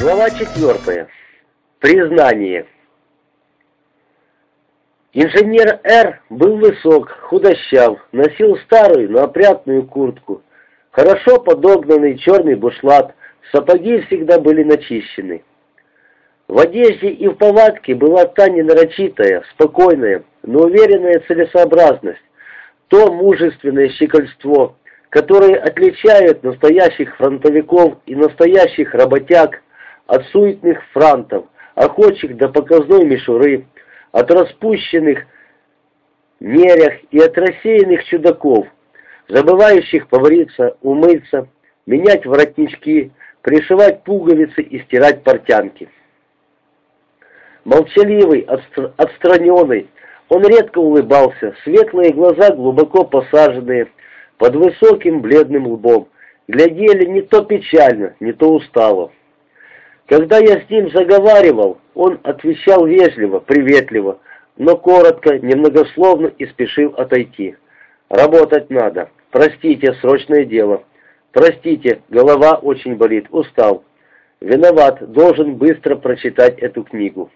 Глава четвертая. Признание. Инженер Р. был высок, худощав, носил старую, но опрятную куртку. Хорошо подогнанный черный бушлат, сапоги всегда были начищены. В одежде и в повадке была та ненарочитая, спокойная, но уверенная целесообразность, то мужественное щекольство, которое отличает настоящих фронтовиков и настоящих работяг от суетных франтов, охотчих до показной мишуры, от распущенных нерях и от рассеянных чудаков, забывающих повариться, умыться, менять воротнички, пришивать пуговицы и стирать портянки. Молчаливый, отстр отстраненный, он редко улыбался, светлые глаза глубоко посаженные, под высоким бледным лбом, глядели не то печально, не то устало. Когда я с ним заговаривал, он отвечал вежливо, приветливо, но коротко, немногословно и спешил отойти. «Работать надо. Простите, срочное дело. Простите, голова очень болит, устал. Виноват, должен быстро прочитать эту книгу».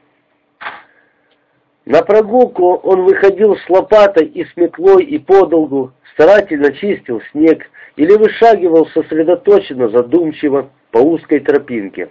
На прогулку он выходил с лопатой и с метлой и подолгу, старательно чистил снег или вышагивал сосредоточенно, задумчиво по узкой тропинке.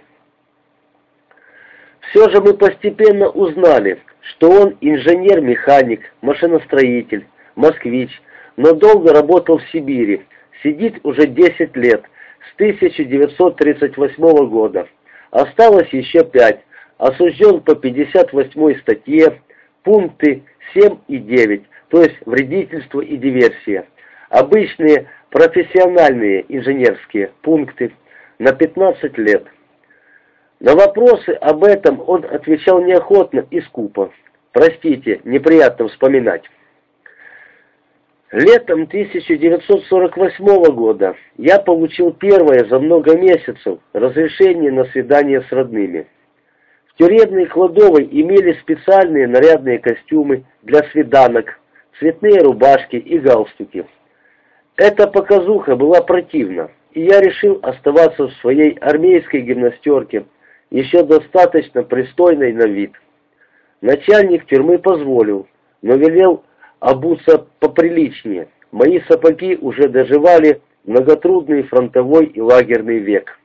Все же мы постепенно узнали, что он инженер-механик, машиностроитель, москвич, но долго работал в Сибири, сидит уже 10 лет, с 1938 года. Осталось еще 5, осужден по 58 статье, пункты 7 и 9, то есть вредительство и диверсия. Обычные профессиональные инженерские пункты на 15 лет. На вопросы об этом он отвечал неохотно и скупо. Простите, неприятно вспоминать. Летом 1948 года я получил первое за много месяцев разрешение на свидание с родными. В тюремной кладовой имели специальные нарядные костюмы для свиданок, цветные рубашки и галстуки. Эта показуха была противна, и я решил оставаться в своей армейской гимнастерке, еще достаточно пристойной на вид. Начальник тюрьмы позволил, но велел обуться поприличнее. Мои сапоги уже доживали многотрудный фронтовой и лагерный век.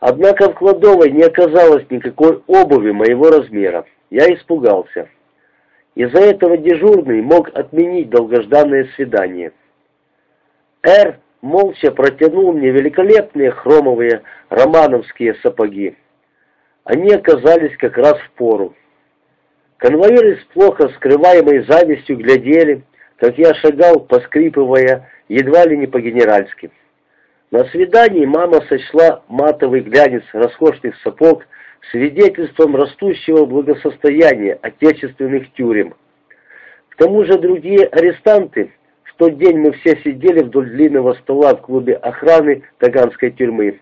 Однако в кладовой не оказалось никакой обуви моего размера. Я испугался. Из-за этого дежурный мог отменить долгожданное свидание. Р молча протянул мне великолепные хромовые романовские сапоги. Они оказались как раз в пору. Конвоиры с плохо скрываемой завистью глядели, как я шагал, поскрипывая, едва ли не по-генеральски. На свидании мама сочла матовый глянец роскошных сапог свидетельством растущего благосостояния отечественных тюрем. К тому же другие арестанты тот день мы все сидели вдоль длинного стола в клубе охраны Таганской тюрьмы.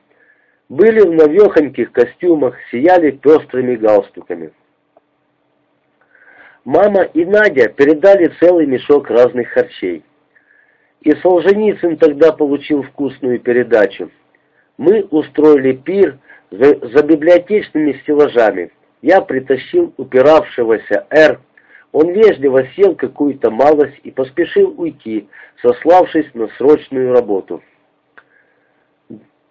Были в навехоньких костюмах, сияли пестрыми галстуками. Мама и Надя передали целый мешок разных харчей. И Солженицын тогда получил вкусную передачу. Мы устроили пир за, за библиотечными стеллажами. Я притащил упиравшегося «Р» Он вежливо сел какую-то малость и поспешил уйти, сославшись на срочную работу.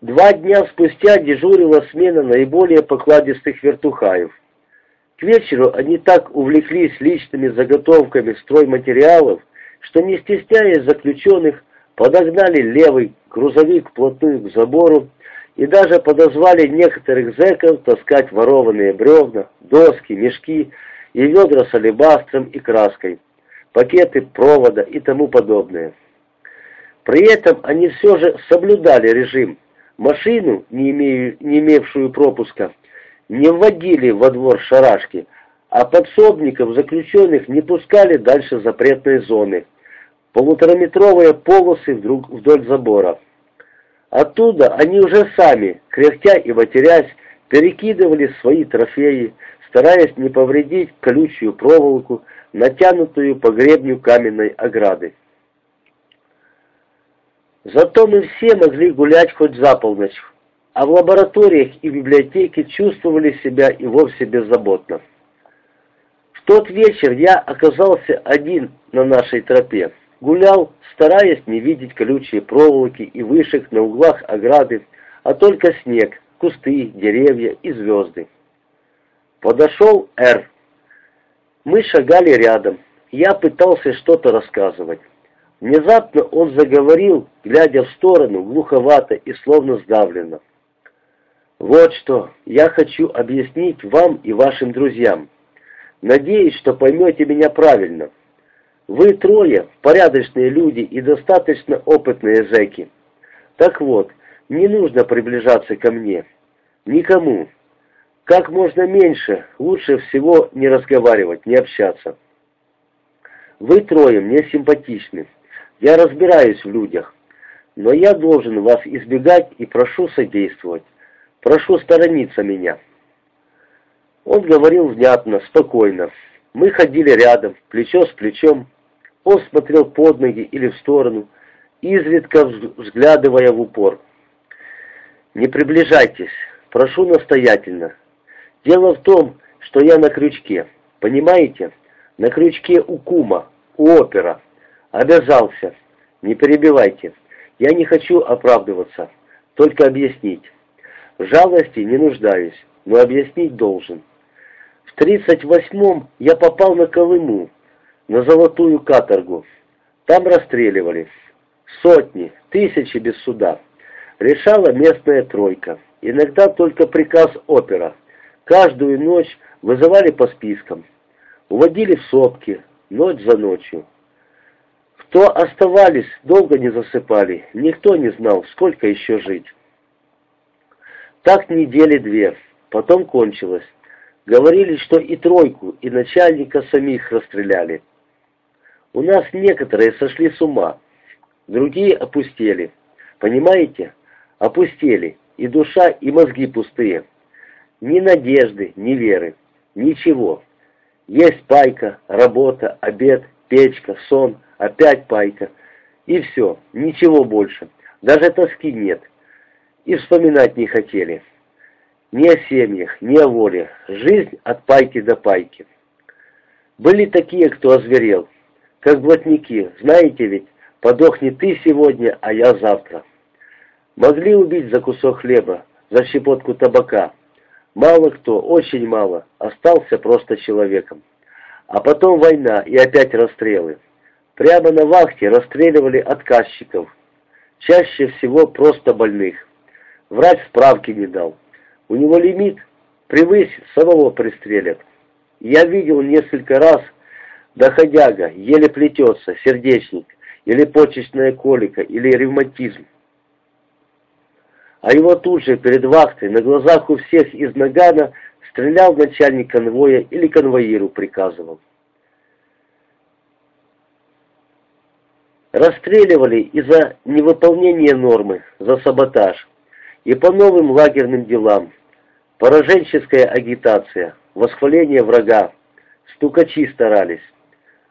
Два дня спустя дежурила смена наиболее покладистых вертухаев. К вечеру они так увлеклись личными заготовками стройматериалов, что, не стесняясь заключенных, подогнали левый грузовик вплотную к забору и даже подозвали некоторых зэков таскать ворованные бревна, доски, мешки, и ведра с алебастром и краской, пакеты провода и тому подобное. При этом они все же соблюдали режим. Машину, не, имею, не имевшую пропуска, не вводили во двор шарашки, а подсобников заключенных не пускали дальше запретной зоны. Полутораметровые полосы вдруг вдоль забора. Оттуда они уже сами, кряхтя и матерясь, перекидывали свои трофеи, стараясь не повредить колючую проволоку, натянутую по гребню каменной ограды. Зато мы все могли гулять хоть за полночь, а в лабораториях и библиотеке чувствовали себя и вовсе беззаботно. В тот вечер я оказался один на нашей тропе. Гулял, стараясь не видеть колючие проволоки и вышек на углах ограды, а только снег, кусты, деревья и звезды. Подошел Р. Мы шагали рядом. Я пытался что-то рассказывать. Внезапно он заговорил, глядя в сторону, глуховато и словно сдавленно. «Вот что я хочу объяснить вам и вашим друзьям. Надеюсь, что поймете меня правильно. Вы трое порядочные люди и достаточно опытные зэки. Так вот, не нужно приближаться ко мне. Никому. Как можно меньше, лучше всего не разговаривать, не общаться. Вы трое мне симпатичны. Я разбираюсь в людях. Но я должен вас избегать и прошу содействовать. Прошу сторониться меня. Он говорил внятно, спокойно. Мы ходили рядом, плечо с плечом. Он смотрел под ноги или в сторону, изредка взглядывая в упор. «Не приближайтесь, прошу настоятельно. Дело в том, что я на крючке, понимаете? На крючке у кума, у опера. Обязался. Не перебивайте. Я не хочу оправдываться, только объяснить. Жалости не нуждаюсь, но объяснить должен. В 38-м я попал на Колыму, на золотую каторгу. Там расстреливали. Сотни, тысячи без суда. Решала местная тройка. Иногда только приказ опера. Каждую ночь вызывали по спискам. Уводили в сопки, ночь за ночью. Кто оставались, долго не засыпали. Никто не знал, сколько еще жить. Так недели две. Потом кончилось. Говорили, что и тройку, и начальника самих расстреляли. У нас некоторые сошли с ума, другие опустели. Понимаете? Опустели. И душа, и мозги пустые. Ни надежды, ни веры. Ничего. Есть пайка, работа, обед, печка, сон, опять пайка. И все. Ничего больше. Даже тоски нет. И вспоминать не хотели. Ни о семьях, ни о воле. Жизнь от пайки до пайки. Были такие, кто озверел как блатники, знаете ведь, подохни ты сегодня, а я завтра. Могли убить за кусок хлеба, за щепотку табака. Мало кто, очень мало, остался просто человеком. А потом война и опять расстрелы. Прямо на вахте расстреливали отказчиков. Чаще всего просто больных. Врач справки не дал. У него лимит, превысит, самого пристрелят. Я видел несколько раз, Доходяга, еле плетется, сердечник, или почечная колика, или ревматизм. А его тут же перед вахтой на глазах у всех из нагана стрелял начальник конвоя или конвоиру приказывал. Расстреливали из-за невыполнения нормы, за саботаж и по новым лагерным делам. Пораженческая агитация, восхваление врага, стукачи старались.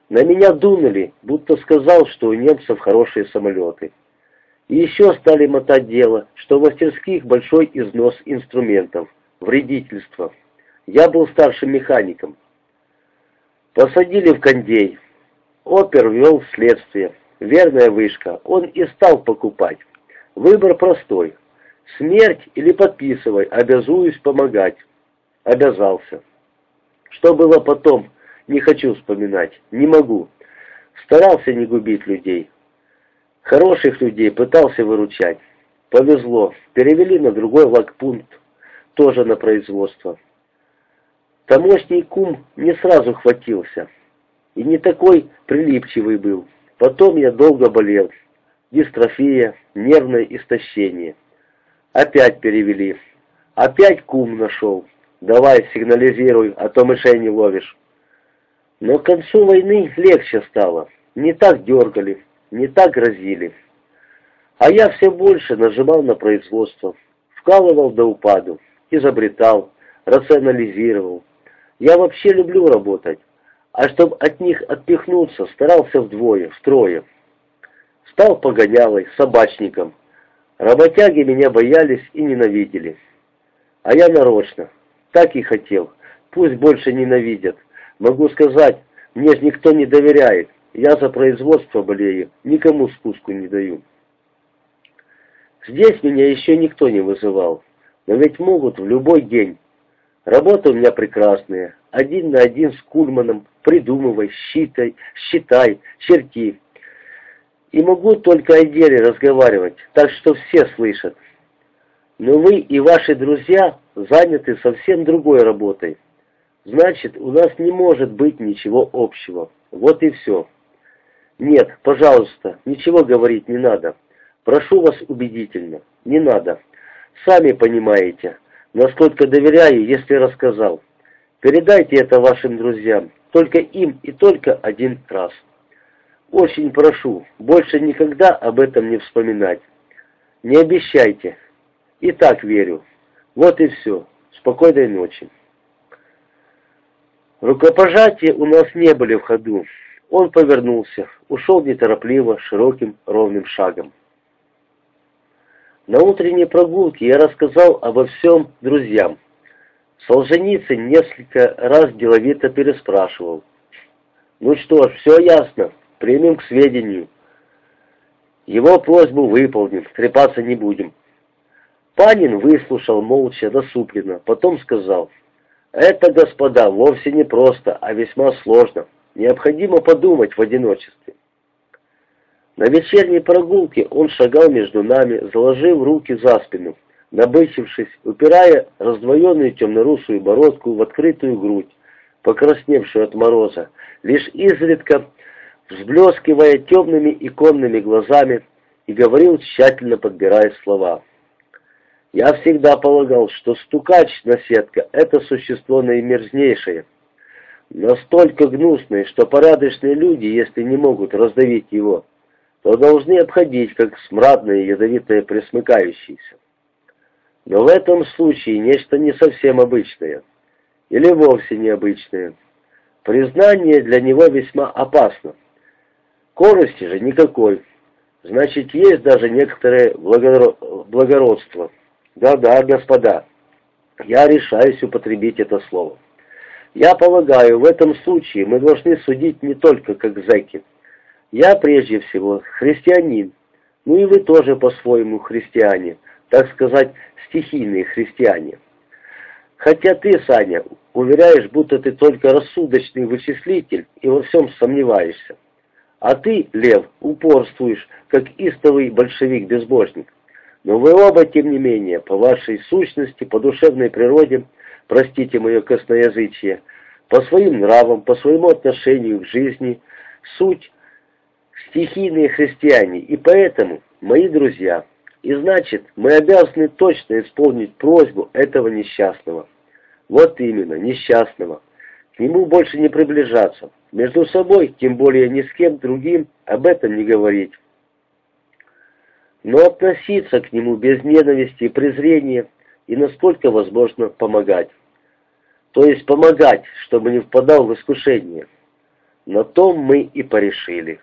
На меня дунули, будто сказал, что у немцев хорошие самолеты. И еще стали мотать дело, что в мастерских большой износ инструментов, вредительство. Я был старшим механиком. Посадили в кондей. Опер вел следствие. Верная вышка. Он и стал покупать. Выбор простой. Смерть или подписывай, обязуюсь помогать. Обязался. Что было потом, не хочу вспоминать, не могу. Старался не губить людей. Хороших людей пытался выручать. Повезло, перевели на другой лагпункт, тоже на производство. Тамошний кум не сразу хватился. И не такой прилипчивый был. Потом я долго болел. Дистрофия, нервное истощение. Опять перевели. Опять кум нашел. Давай, сигнализируй, а то мышей не ловишь. Но к концу войны легче стало. Не так дергали, не так грозили. А я все больше нажимал на производство, вкалывал до упаду, изобретал, рационализировал. Я вообще люблю работать, а чтобы от них отпихнуться, старался вдвое, втрое. Стал погонялой, собачником. Работяги меня боялись и ненавидели. А я нарочно. Так и хотел. Пусть больше ненавидят. Могу сказать, мне же никто не доверяет. Я за производство болею, никому спуску не даю. Здесь меня еще никто не вызывал. Но ведь могут в любой день. Работа у меня прекрасная. Один на один с Кульманом. Придумывай, считай, считай, черти. И могу только о деле разговаривать, так что все слышат. Но вы и ваши друзья заняты совсем другой работой. Значит, у нас не может быть ничего общего. Вот и все. Нет, пожалуйста, ничего говорить не надо. Прошу вас убедительно, не надо. Сами понимаете, насколько доверяю, если рассказал. Передайте это вашим друзьям, только им и только один раз. Очень прошу, больше никогда об этом не вспоминать. Не обещайте. И так верю. Вот и все. Спокойной ночи. Рукопожатия у нас не были в ходу. Он повернулся, ушел неторопливо, широким, ровным шагом. На утренней прогулке я рассказал обо всем друзьям. Солженицын несколько раз деловито переспрашивал. «Ну что ж, все ясно, примем к сведению. Его просьбу выполним, трепаться не будем». Панин выслушал молча, насупленно, потом сказал, «Это, господа, вовсе не просто, а весьма сложно. Необходимо подумать в одиночестве». На вечерней прогулке он шагал между нами, заложив руки за спину, набычившись, упирая раздвоенную темно-русую бородку в открытую грудь, покрасневшую от мороза, лишь изредка взблескивая темными иконными глазами, и говорил, тщательно подбирая слова. «Я всегда полагал, что стукач-наседка — это существо наимерзнейшее, настолько гнусное, что порядочные люди, если не могут раздавить его, то должны обходить, как смрадное ядовитое пресмыкающееся. Но в этом случае нечто не совсем обычное, или вовсе необычное. Признание для него весьма опасно. Корости же никакой. Значит, есть даже некоторое благородство. Да-да, господа, я решаюсь употребить это слово. Я полагаю, в этом случае мы должны судить не только как зэки. Я прежде всего христианин, ну и вы тоже по-своему христиане, так сказать, стихийные христиане. Хотя ты, Саня, уверяешь, будто ты только рассудочный вычислитель и во всем сомневаешься. А ты, Лев, упорствуешь, как истовый большевик-безбожник. Но вы оба, тем не менее, по вашей сущности, по душевной природе, простите мое косноязычие, по своим нравам, по своему отношению к жизни, суть стихийные христиане, и поэтому, мои друзья, и значит, мы обязаны точно исполнить просьбу этого несчастного. Вот именно, несчастного. К нему больше не приближаться. Между собой, тем более ни с кем другим, об этом не говорить. Но относиться к нему без ненависти и презрения и насколько возможно помогать. То есть помогать, чтобы не впадал в искушение. На том мы и порешили.